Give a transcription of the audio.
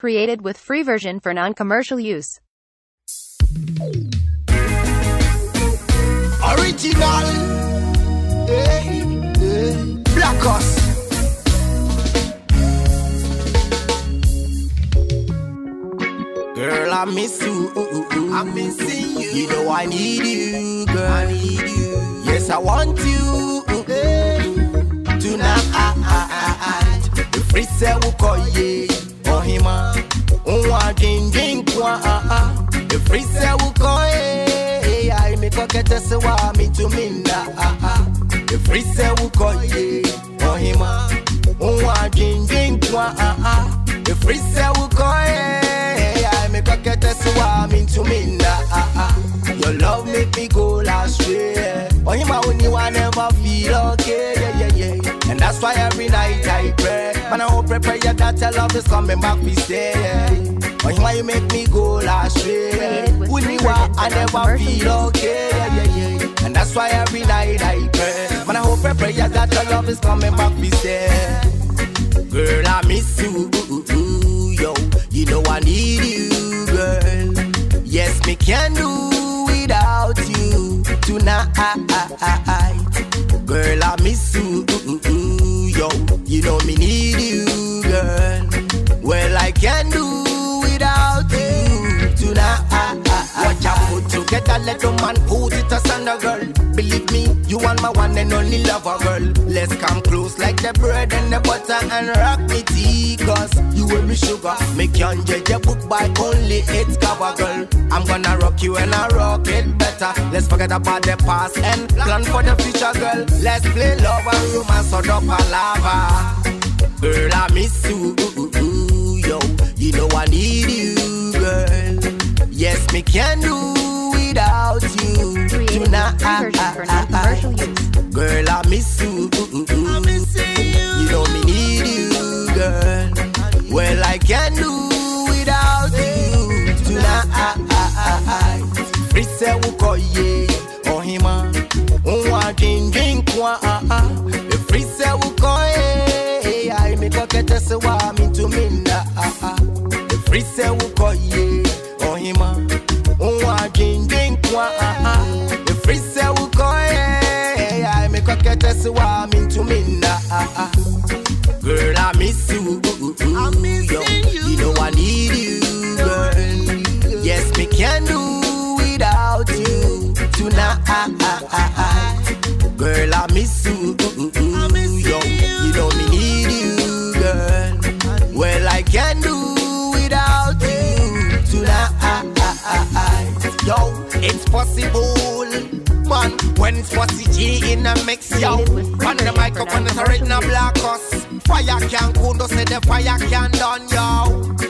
Created with free version for non-commercial use. Original. Hey, hey. Black us. Girl, I miss you. I'm missing you. You know I need you, girl. I need you. Yes, I want you. Tonight, the free say we call ye. Oh, him, Unwa ding ding kwa The free say we call ye. I make a get us wa me to minda. The free say we call ye. Oh, him, Unwa ding ding kwa The free say we call ye. I make a get us wa me to minda. Your that's why every night I pray. Man, I hope pray prayer that your love is coming back. We stay. Oh, why you make me go astray. With me, why I never feel okay. Yeah, yeah, yeah. And that's why every night I pray. Man, I hope pray prayer that your love is coming back. We stay. Girl, I miss you, yo. You know I need you, girl. Yes, me can do without you tonight. Girl, I miss you, man put it asunder, girl. Believe me, you want my one and only lover, girl. Let's come close like the bread and the butter and rock me tea, cause you and me sugar. Make you judge your book by only its cover, girl. I'm gonna rock you and I rock it better. Let's forget about the past and plan for the future, girl. Let's play love and romance or up a lava. Girl, I miss you, yo. You know I need you, girl. Yes, me can do tonight. Ah, for non-commercial ah, ah. use. Girl, I miss you. I miss you. You know me need you, girl. Well, I can do a get us wa me to. Girl, I miss you. I'm missing you. You know I need you, girl. Yes, me can do without you tonight. Girl, I miss you. Yo, you know me need you, girl. Well, I can do without you tonight. Yo, it's possible, When possible, G in a mix, yo. On the mic up on the non-commercial original black us. Fire can cool, don't say the fire can't done, yo.